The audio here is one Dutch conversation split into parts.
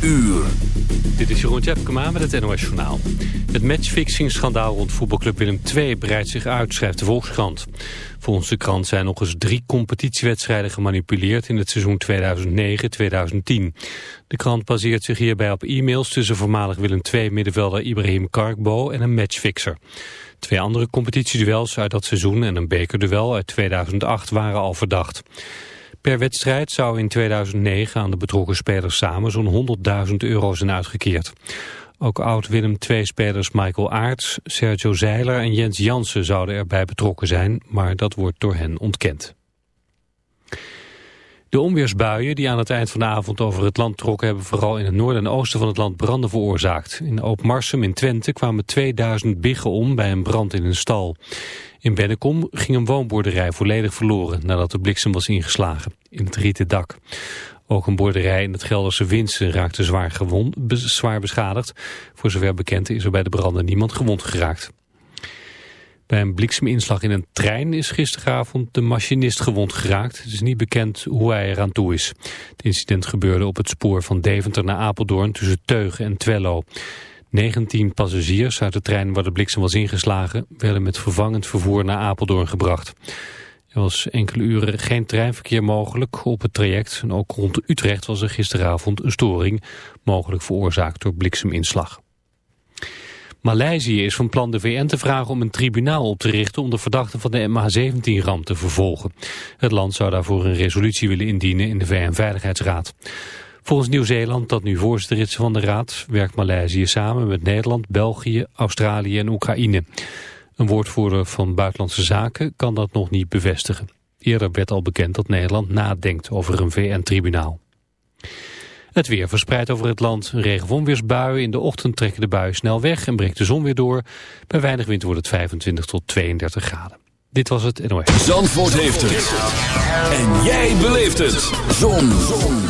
Dit is Jeroen Tjepkema met het NOS Journaal. Het matchfixing-schandaal rond voetbalclub Willem II breidt zich uit, schrijft de Volkskrant. Volgens de krant zijn nog eens drie competitiewedstrijden gemanipuleerd in het seizoen 2009-2010. De krant baseert zich hierbij op e-mails tussen voormalig Willem II-middenvelder Ibrahim Karkbo en een matchfixer. Twee andere competitieduels uit dat seizoen en een bekerduel uit 2008 waren al verdacht. Per wedstrijd zou in 2009 aan de betrokken spelers samen zo'n 100.000 euro zijn uitgekeerd. Ook oud-Willem II-spelers Michael Aarts, Sergio Zeiler en Jens Jansen zouden erbij betrokken zijn, maar dat wordt door hen ontkend. De onweersbuien die aan het eind van de avond over het land trokken... hebben vooral in het noorden en oosten van het land branden veroorzaakt. In Oopmarsum in Twente kwamen 2000 biggen om bij een brand in een stal. In Bennekom ging een woonboerderij volledig verloren... nadat de bliksem was ingeslagen in het rieten dak. Ook een boerderij in het Gelderse Winsen raakte zwaar, gewond, zwaar beschadigd. Voor zover bekend is er bij de branden niemand gewond geraakt. Bij een blikseminslag in een trein is gisteravond de machinist gewond geraakt. Het is niet bekend hoe hij eraan toe is. Het incident gebeurde op het spoor van Deventer naar Apeldoorn tussen Teugen en Twello. 19 passagiers uit de trein waar de bliksem was ingeslagen... werden met vervangend vervoer naar Apeldoorn gebracht. Er was enkele uren geen treinverkeer mogelijk op het traject. En ook rond Utrecht was er gisteravond een storing, mogelijk veroorzaakt door blikseminslag. Maleisië is van plan de VN te vragen om een tribunaal op te richten om de verdachten van de MH17-ramp te vervolgen. Het land zou daarvoor een resolutie willen indienen in de VN-veiligheidsraad. Volgens Nieuw-Zeeland, dat nu voorzitter is van de raad, werkt Maleisië samen met Nederland, België, Australië en Oekraïne. Een woordvoerder van Buitenlandse Zaken kan dat nog niet bevestigen. Eerder werd al bekend dat Nederland nadenkt over een VN-tribunaal. Het weer verspreidt over het land. Regen-. In de ochtend trekken de buien snel weg en breekt de zon weer door. Bij weinig wind wordt het 25 tot 32 graden. Dit was het NOS. Zandvoort heeft het. En jij beleeft het. Zon. zon.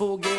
Rhythm on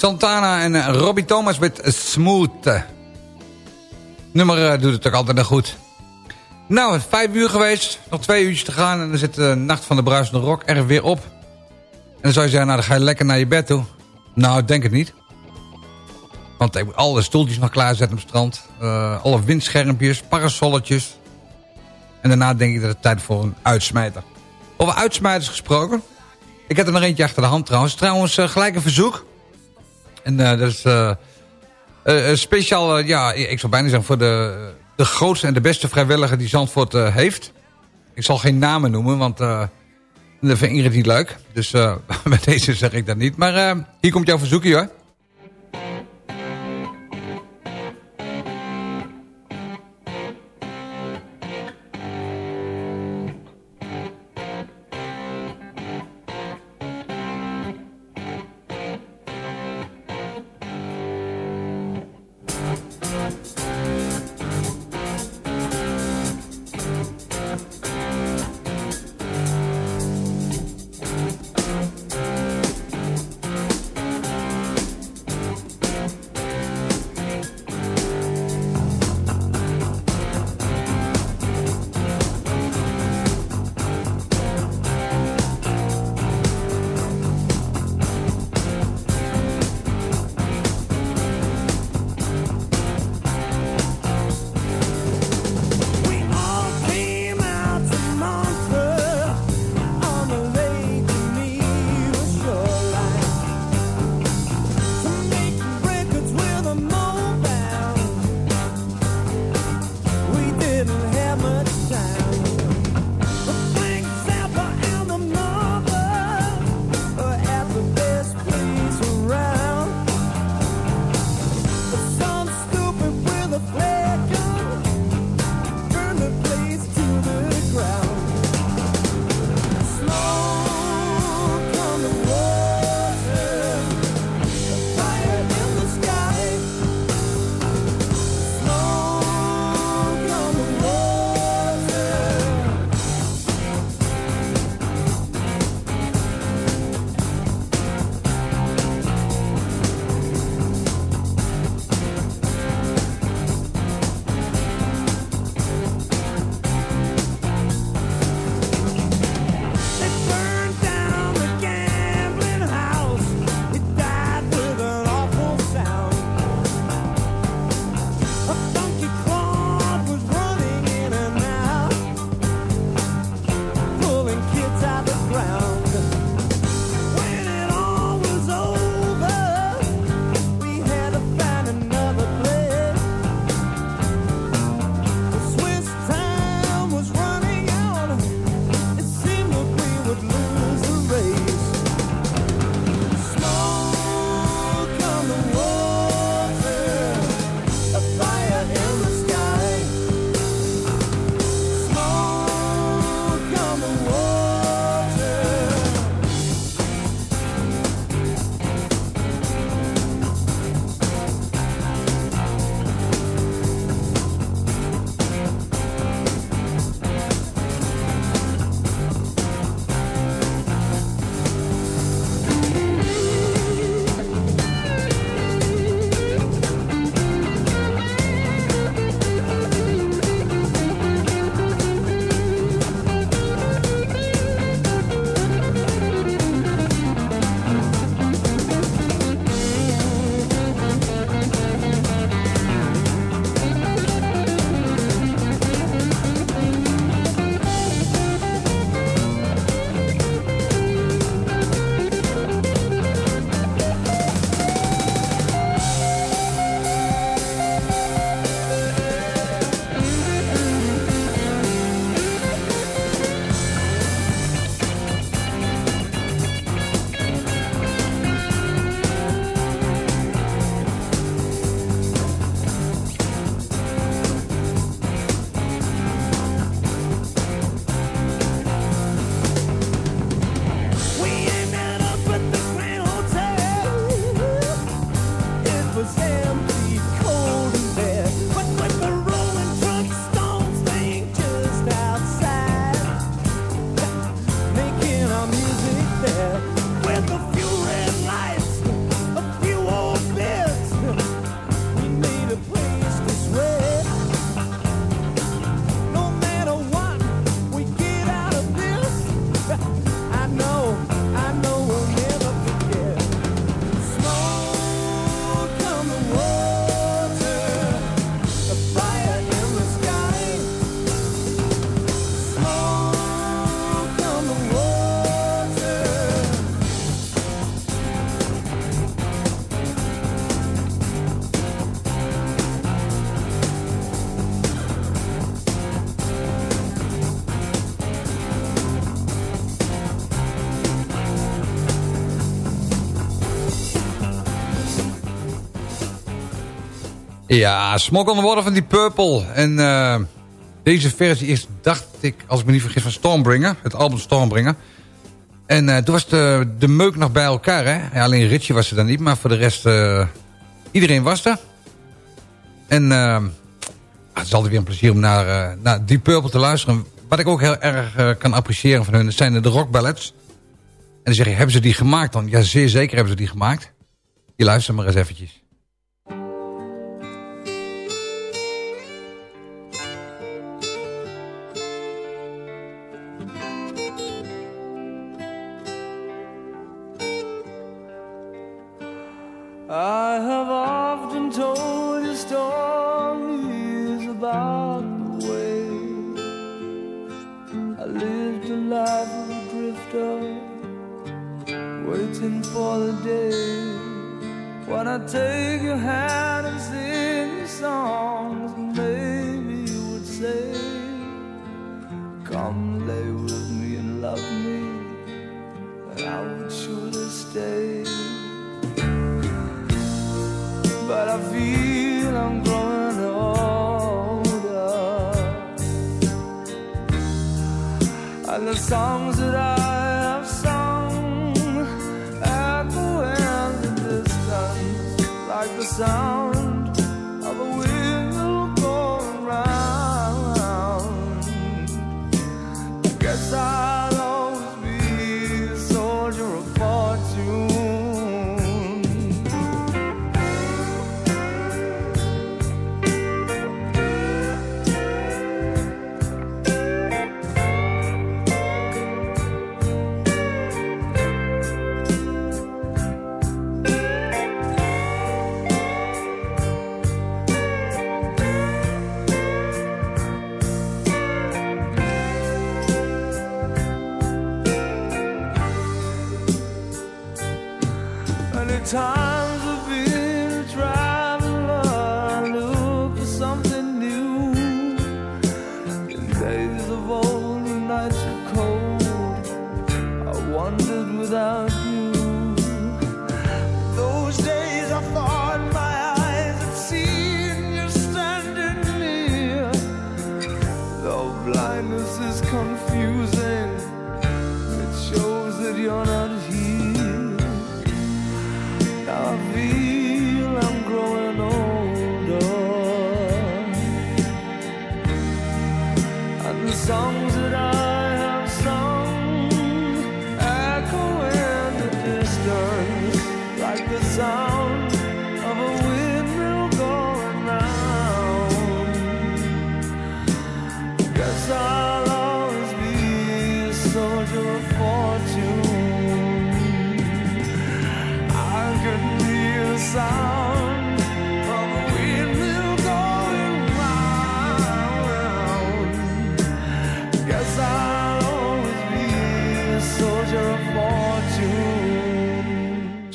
Santana en eh, Robbie Thomas met Smooth. Nummer uh, doet het ook altijd nog goed. Nou, het vijf uur geweest. Nog twee uurtjes te gaan. En dan zit de Nacht van de Bruisende Rock er weer op. En dan zou je zeggen, nou dan ga je lekker naar je bed toe. Nou, denk het niet. Want ik moet alle stoeltjes nog klaarzetten op het strand. Alle windschermpjes, parasolletjes. En daarna denk ik dat het tijd voor een uitsmijter. Over uitsmijters gesproken. Ik heb er nog eentje achter de hand trouwens. Trouwens, gelijk een verzoek. En uh, dat is uh, speciaal, ja, ik zou bijna zeggen voor de, de grootste en de beste vrijwilliger die Zandvoort heeft. Ik zal geen namen noemen, want dat vindt Ingrid niet leuk. Dus met deze zeg ik dat niet. Maar hier komt jouw verzoekje hoor. Ja, Smok on the van die Purple. En uh, deze versie is, dacht ik, als ik me niet vergis, van Stormbringer. Het album Stormbringer. En uh, toen was de, de meuk nog bij elkaar, hè. Alleen Richie was er dan niet, maar voor de rest... Uh, iedereen was er. En het is altijd weer een plezier om naar, naar die Purple te luisteren. Wat ik ook heel erg kan appreciëren van hun, zijn de rock ballads. En dan zeg je, hebben ze die gemaakt dan? Ja, zeer zeker hebben ze die gemaakt. Je luistert maar eens eventjes.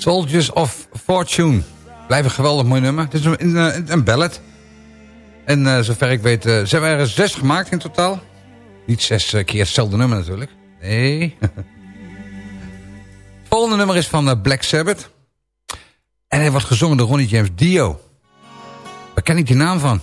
Soldiers of Fortune. Blijf een geweldig mooi nummer. Het is een, een, een ballad. En uh, zover ik weet, uh, ze hebben er zes gemaakt in totaal. Niet zes keer hetzelfde nummer natuurlijk. Nee. Het volgende nummer is van Black Sabbath. En hij wordt gezongen door Ronnie James Dio. Waar ken ik die naam van?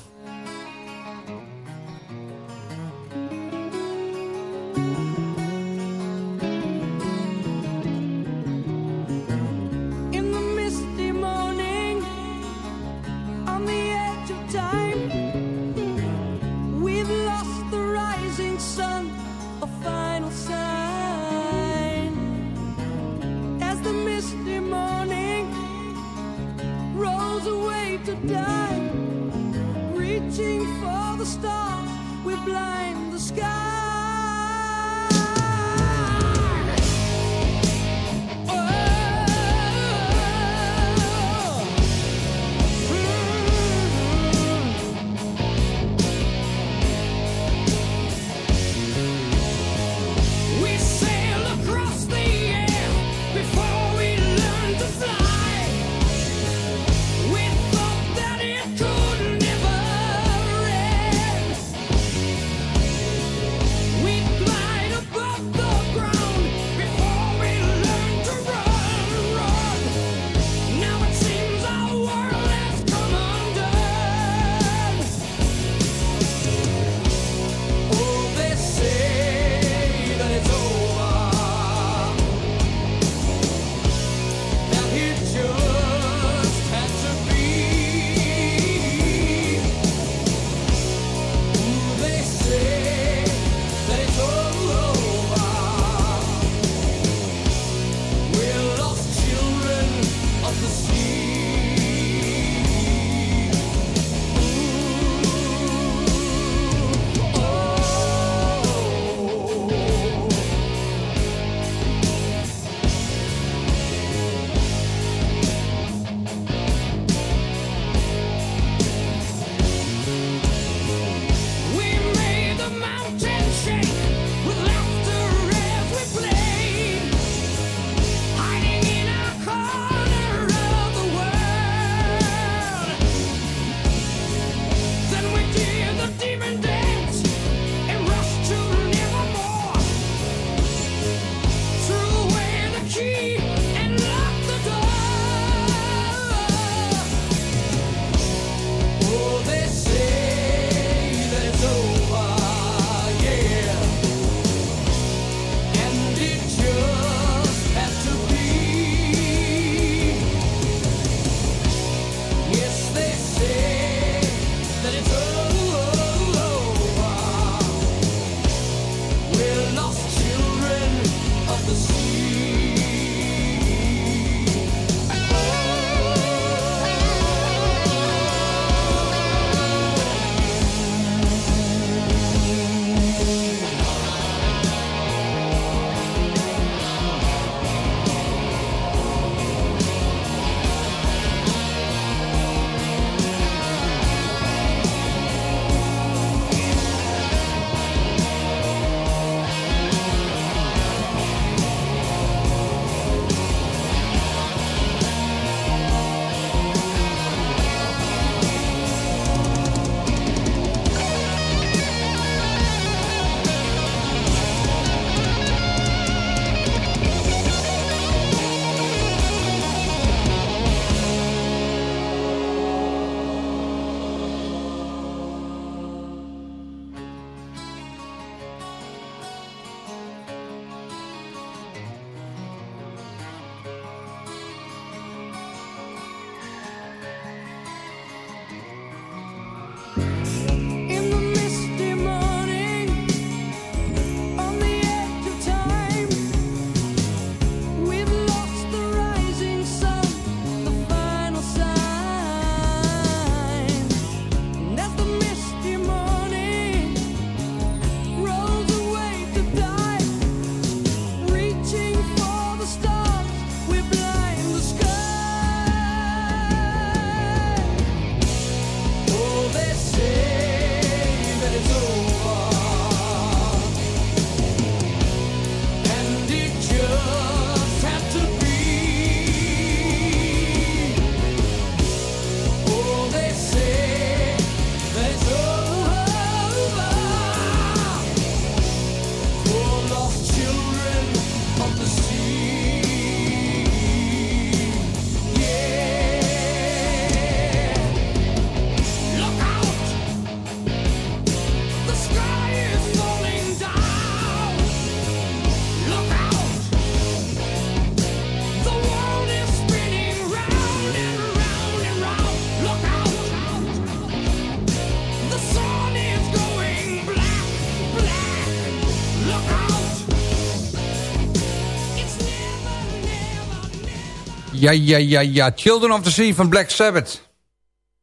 Ja, ja, ja, ja. Children of the Sea van Black Sabbath.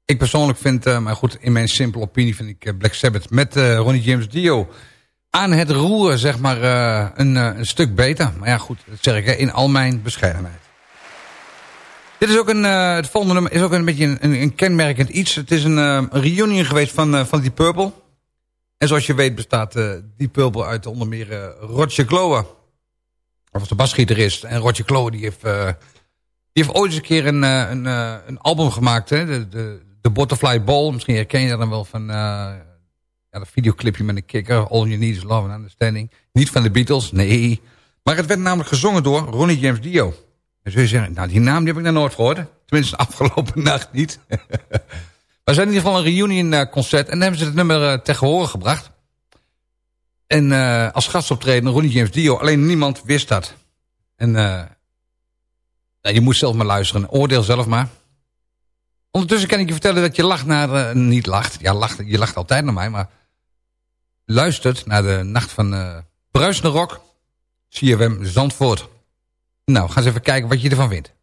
Ik persoonlijk vind, eh, maar goed, in mijn simpele opinie vind ik eh, Black Sabbath met eh, Ronnie James Dio aan het roeren, zeg maar, een, een stuk beter. Maar ja, goed, dat zeg ik in al mijn bescheidenheid. Dit is ook een, het volgende is ook een beetje een, een, kenmerkend iets. Het is een, reunion geweest van, van Deep Purple. En zoals je weet bestaat Deep Purple uit onder meer Roger Glower. Of de basgitarist. En Roger Glower die heeft, die heeft ooit eens een keer een, eh, eh, een album gemaakt. Hè? De, de, de Butterfly Ball. Misschien herken je dat dan wel van eh, ja, dat videoclipje met een kikker. All You Need Is Love and Understanding. Niet van de Beatles, nee. Maar het werd namelijk gezongen door Ronnie James Dio. En zul je zeggen, nou die naam die heb ik nog nooit gehoord. Tenminste de afgelopen nacht niet. Maar zijn in ieder geval een reunion concert. En dan hebben ze het nummer tegen horen gebracht. En eh, als gastoptreden Ronnie James Dio. Alleen niemand wist dat. En eh, nou, je moet zelf maar luisteren. Oordeel zelf maar. Ondertussen kan ik je vertellen dat je lacht naar... eh, niet lacht. Ja, lacht, je lacht altijd naar mij. Maar luistert naar de nacht van eh Bruisende Rock. CFM Zandvoort. Nou, ga eens even kijken wat je ervan vindt.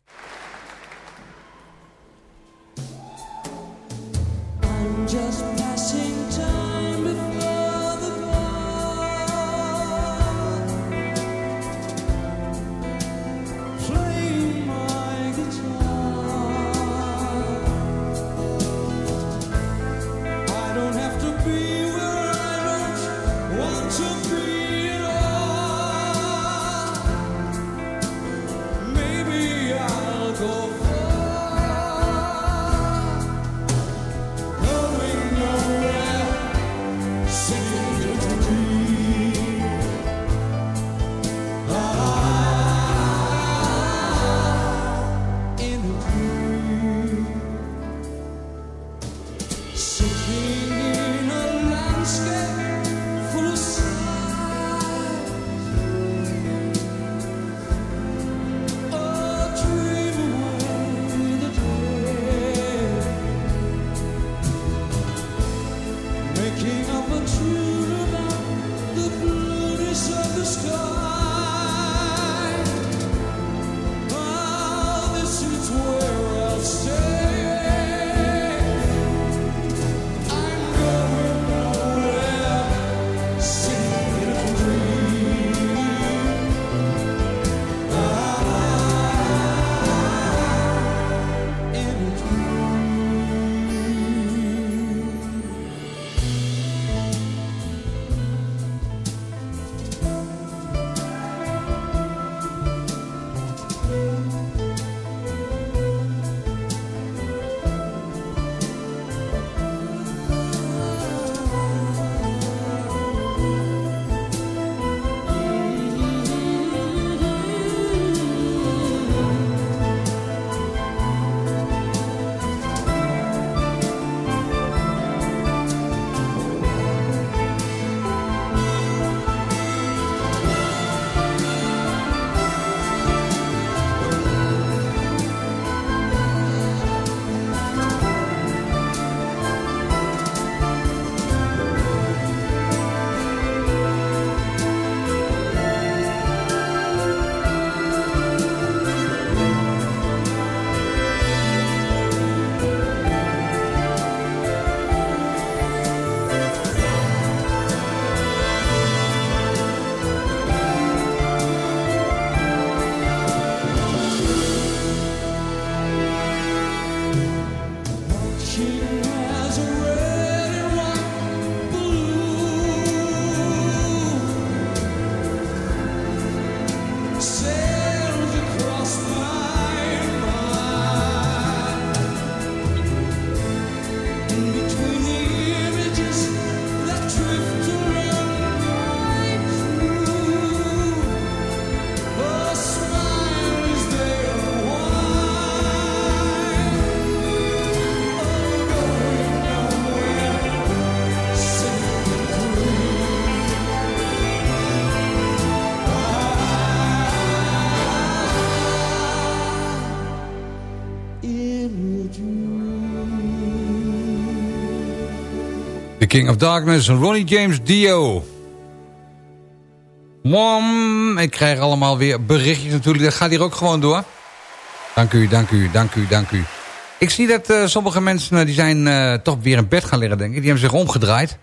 The King of Darkness, Ronnie James Dio. Mom, ik krijg allemaal weer berichtjes natuurlijk. Dat gaat hier ook gewoon door. Dank u, dank u, dank u, dank u. Ik zie dat eh, sommige mensen eh, die zijn eh, toch weer in bed gaan liggen, denk ik. Die hebben zich omgedraaid.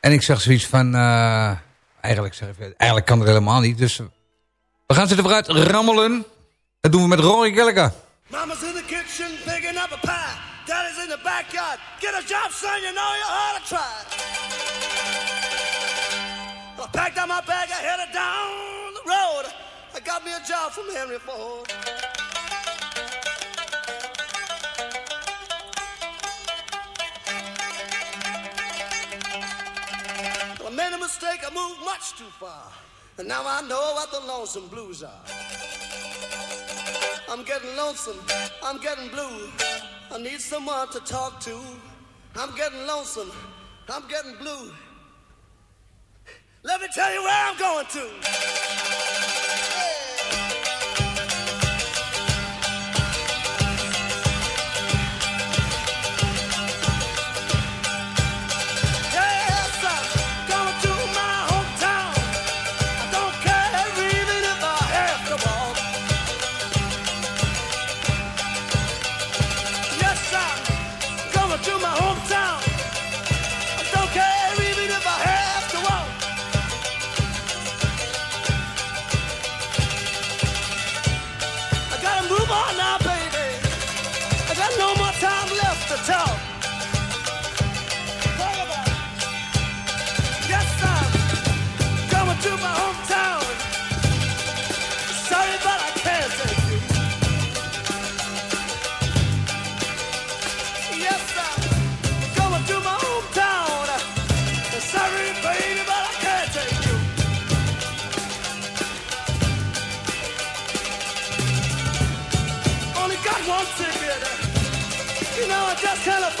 En ik zeg zoiets van... eigenlijk, zeg ik, eigenlijk kan het helemaal niet. Dus we gaan ze er vooruit rammelen. Dat doen we met Rory Gallagher. Mama's in the kitchen picking up a pie. Daddy's in the backyard. Get a job, son, you know you ought to try. I packed up my bag, I headed down the road. I got me a job from Henry Ford. I made a mistake, I moved much too far. And now I know what the lonesome blues are. I'm getting lonesome, I'm getting blue. I need someone to talk to. I'm getting lonesome, I'm getting blue. Let me tell you where I'm going to. California.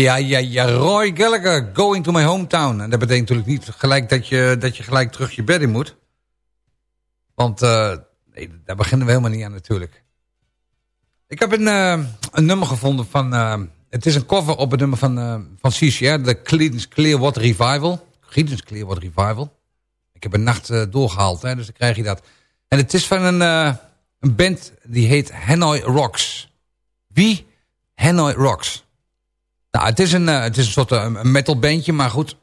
Ja, ja, ja, Roy Gallagher, going to my hometown. En dat betekent natuurlijk niet gelijk dat je, dat je gelijk terug je bed in moet. Want eh, nee, daar beginnen we helemaal niet aan natuurlijk. Ik heb een, eh, een nummer gevonden van... eh, het is een cover op het nummer van, van CCR, de Creedence Clearwater Revival. Creedence Clearwater Revival. Ik heb een nacht eh, doorgehaald, hè, dus dan krijg je dat. En het is van een, een band die heet Hanoi Rocks. Wie? Hanoi Rocks. Nou, het is een, eh, het is een soort uh, een metal bandje, maar goed.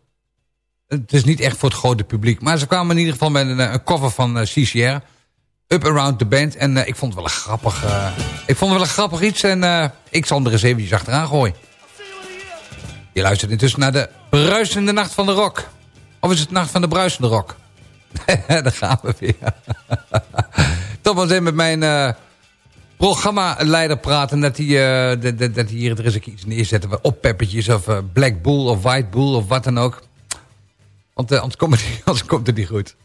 Het is niet echt voor het grote publiek. Maar ze kwamen in ieder geval met een, eh, cover van eh, CCR. Up Around the Band. En eh, ik vond het wel een grappig, eh, ik vond het wel een grappig iets. En eh, ik zal er eens eventjes achteraan gooien. Je luistert intussen naar de bruisende nacht van de rock. Of is het nacht van de bruisende rock? Daar gaan we weer. Toch wel eens met mijn eh programmaleider praten... dat hij, eh, dat, dat, hier er eens iets neerzetten... op peppertjes of eh, Black Bull of White Bull of wat dan ook. Want eh, anders, komt anders komt het niet goed.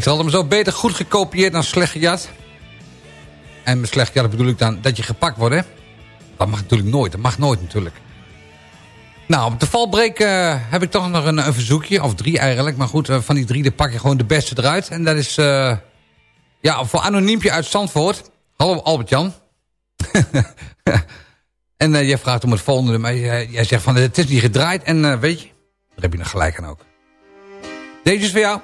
Ik zal hem zo beter goed gekopieerd dan slecht gejat. En met slecht gejat bedoel ik dan dat je gepakt wordt, hè? Dat mag natuurlijk nooit, dat mag nooit natuurlijk. Nou, op de valbreek eh, heb ik toch nog een, een verzoekje. Of drie eigenlijk. Maar goed, eh, van die drie pak je gewoon de beste eruit. En dat is... eh, ja, voor Anoniempje uit Zandvoort. Hallo Albert-Jan. en jij vraagt om het volgende. Maar jij, zegt van het is niet gedraaid. En weet je, daar heb je nog gelijk aan ook. Deze is voor jou.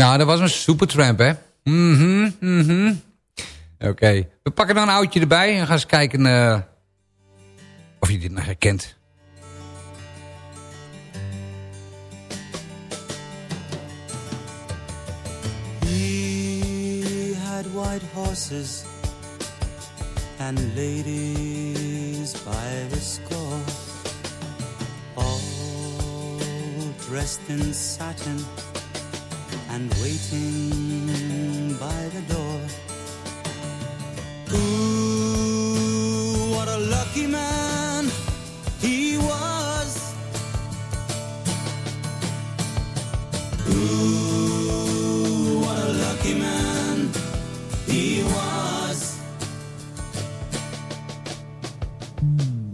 Nou, dat was een supertramp, hè? Mhm, mhm. Oké, we pakken dan een oudje erbij en gaan eens kijken eh, of je dit nog herkent. He had white horses and ladies by the score, all dressed in satin and waiting by the door. Ooh, what a lucky man he was. Ooh, what a lucky man he was.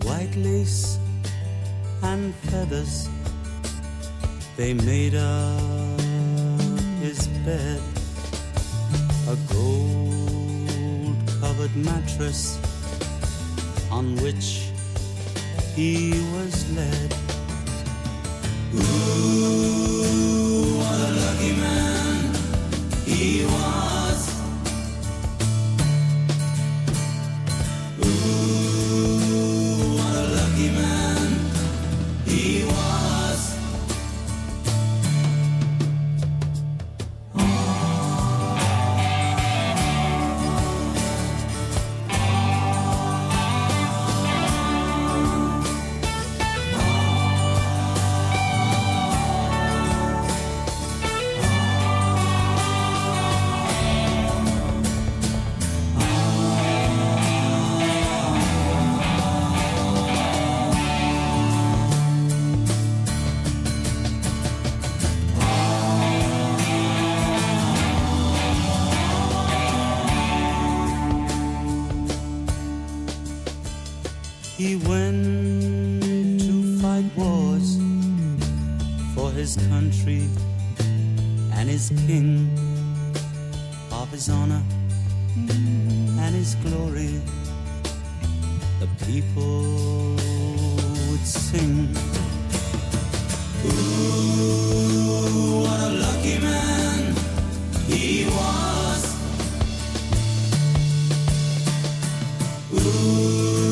White lace and feathers, they made up bed. A gold covered mattress on which he was led. Ooh, what a lucky man he was. He went to fight wars for his country and his king of his honor and his glory. The people would sing. Ooh, what a lucky man he was. Ooh,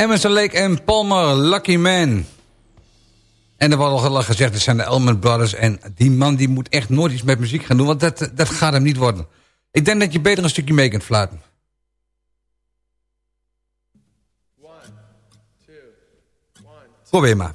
Emerson Lake en Palmer, Lucky Man. En er wordt al gezegd, het zijn de Elman Brothers. En die man die moet echt nooit iets met muziek gaan doen. Want dat, dat gaat hem niet worden. Ik denk dat je beter een stukje mee kunt fluiten. Probeer maar.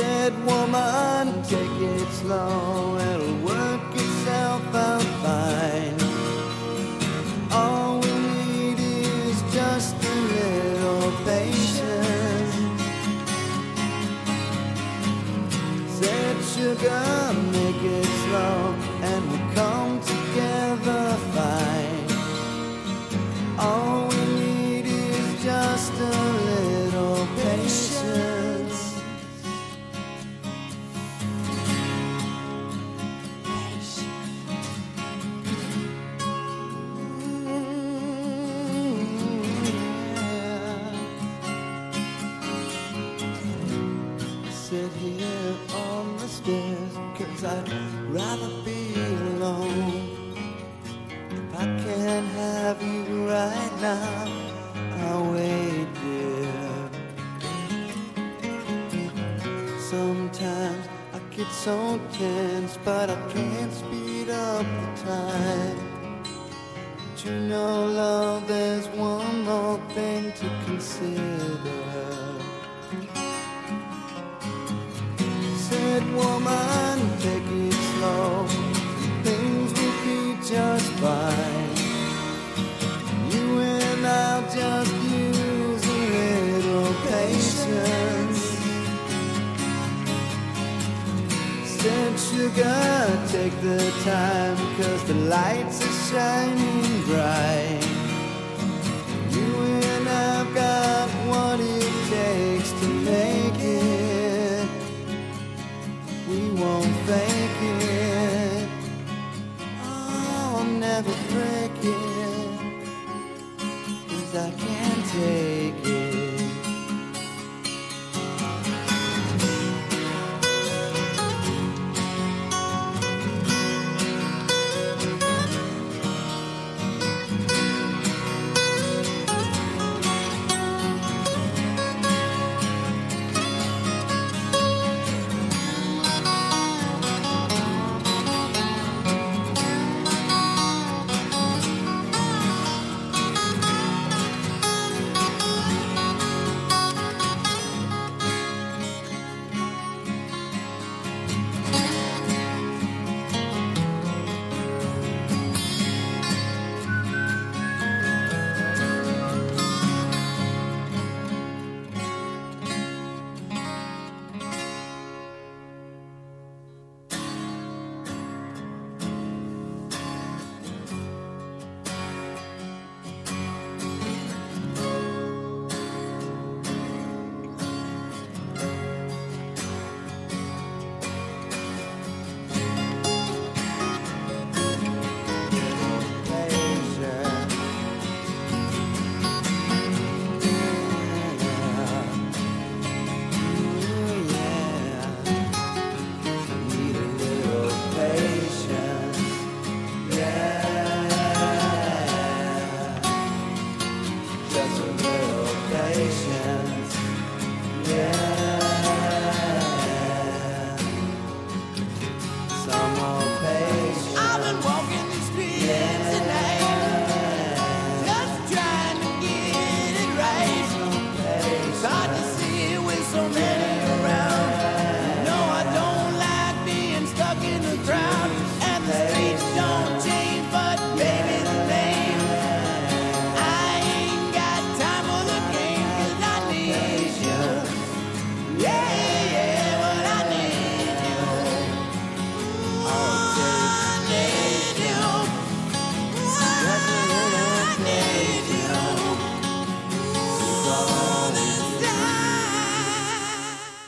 Said woman, take it slow, it'll work itself out fine. All we need is just a little patience. Said sugar, make it slow, so tense, but I can't speed up the time. But you know, love, there's one more thing to consider. Said woman, sugar, take the time, cause the lights are shining bright. You and I've got what it takes to make it. We won't fake it. Oh, I'll never break it. Cause I can't take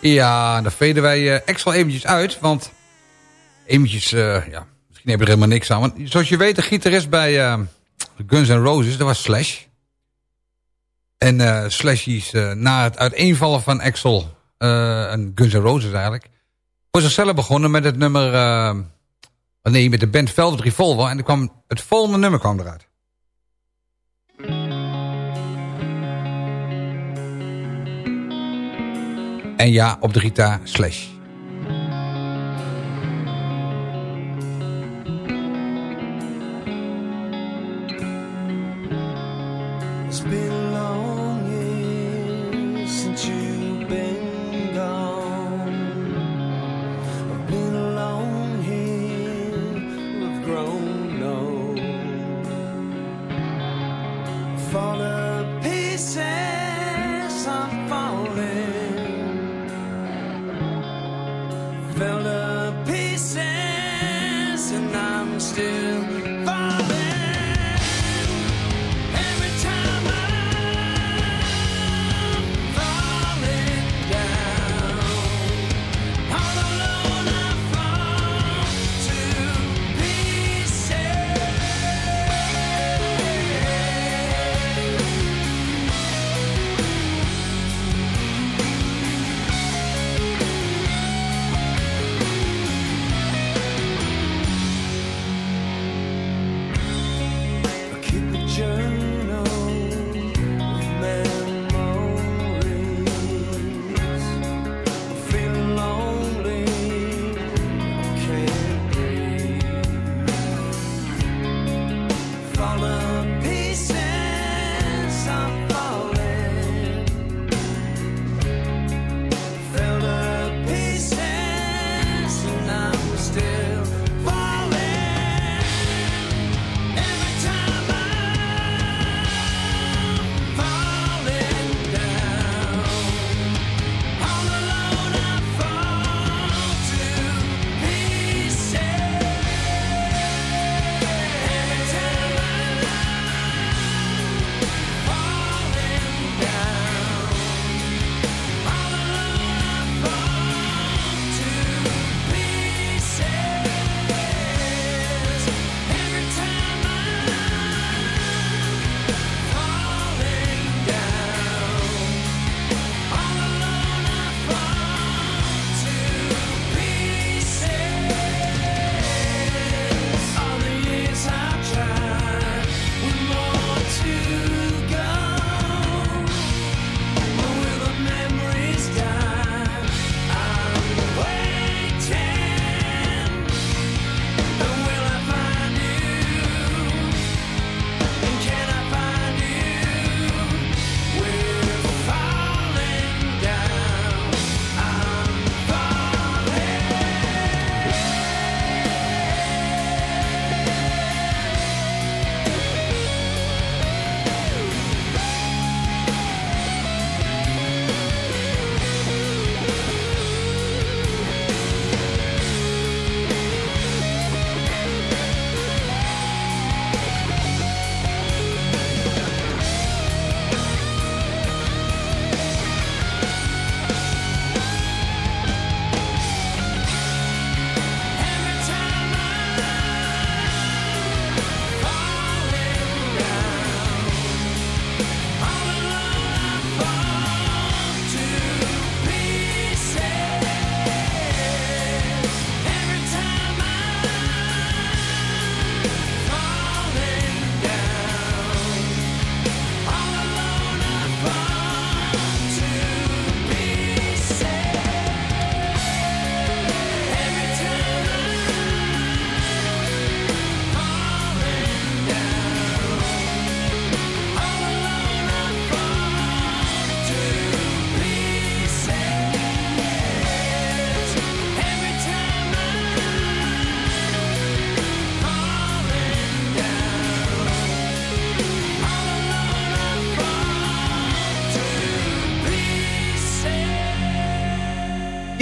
Ja, dan veden wij eh extra eventjes uit, want eventjes, eh, ja, misschien heb je er helemaal niks aan. Want zoals je weet, de gitarist bij eh, Guns N' Roses, dat was Slash. En eh, Slash is na het uiteenvallen van Axel en Guns N' Roses eigenlijk, voor zichzelf begonnen met het nummer, nee, met de band Velvet Revolver. En er kwam, het volgende nummer kwam eruit. En ja, op de gitaar Slash.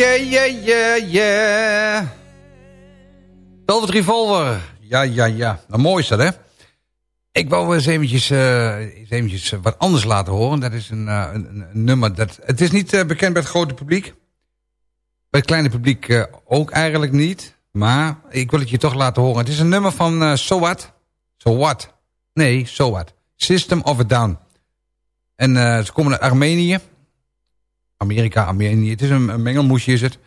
Yeah, yeah, yeah, yeah. Velvet Revolver. Ja, ja, ja. Nou, mooi dat, hè? Ik wou eens eventjes, eh, eens eventjes wat anders laten horen. Dat is een, eh, een, nummer dat... Het is niet eh, bekend bij het grote publiek. Bij het kleine publiek ook eigenlijk niet. Maar ik wil het je toch laten horen. Het is een nummer van eh So What? So What? Nee, So What. System of a Down. En ze komen uit Armenië. Amerika, Armenië. Het is een, mengelmoesje is het.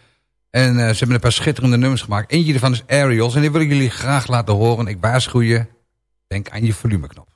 En eh, ze hebben een paar schitterende nummers gemaakt. Eentje ervan is Aerials. En die wil ik jullie graag laten horen. Ik waarschuw je. Denk aan je volumeknop.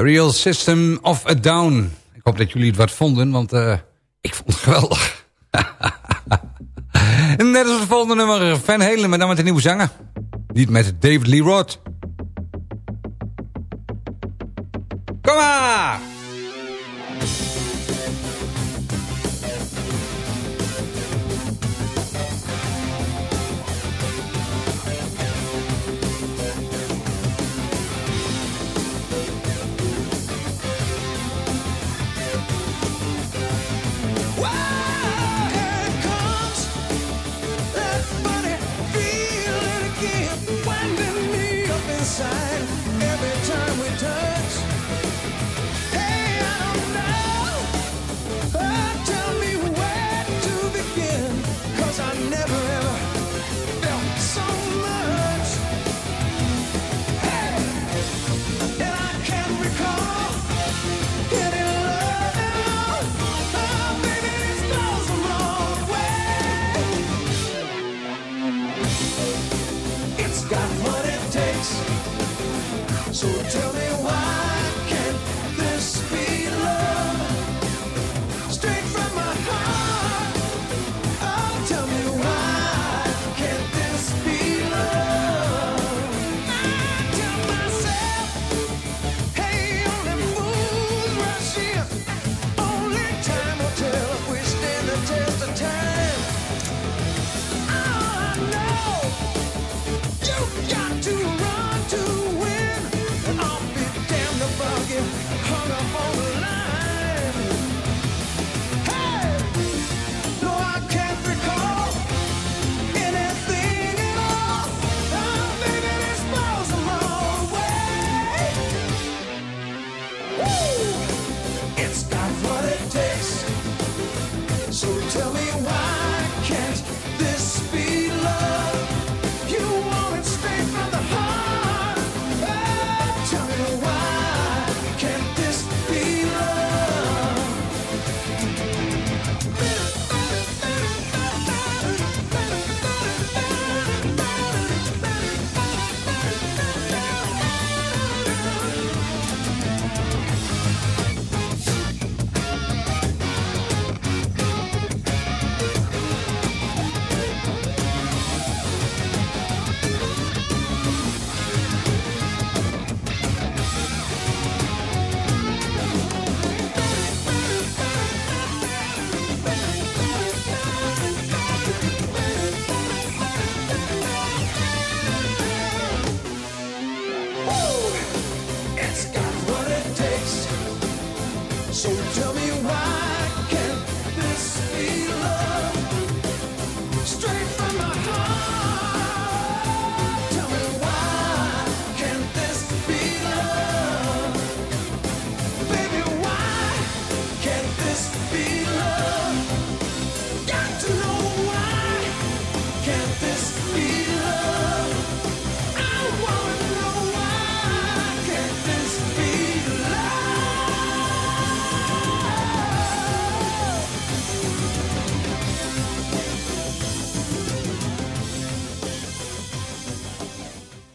Aerial System of a Down. Ik hoop dat jullie het wat vonden, want eh, ik vond het geweldig. net als het volgende nummer, Van Halen, maar dan met een nieuwe zanger. Niet met David Lee Roth. Got what it takes. So tell me why So tell me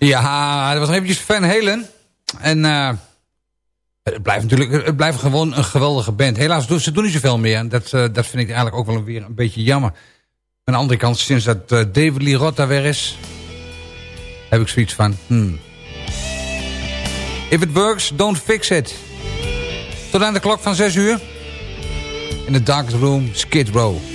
Ja, dat was nog eventjes Van Halen. En eh, het blijft natuurlijk het blijft gewoon een geweldige band. Helaas doen ze doen niet zoveel meer. En dat, eh, dat vind ik eigenlijk ook wel weer een beetje jammer. Aan de andere kant, sinds dat eh, David Lee weer is... heb ik zoiets van... Hmm. If it works, don't fix it. Tot aan de klok van 6 uur. In the darkest room, Skid Row.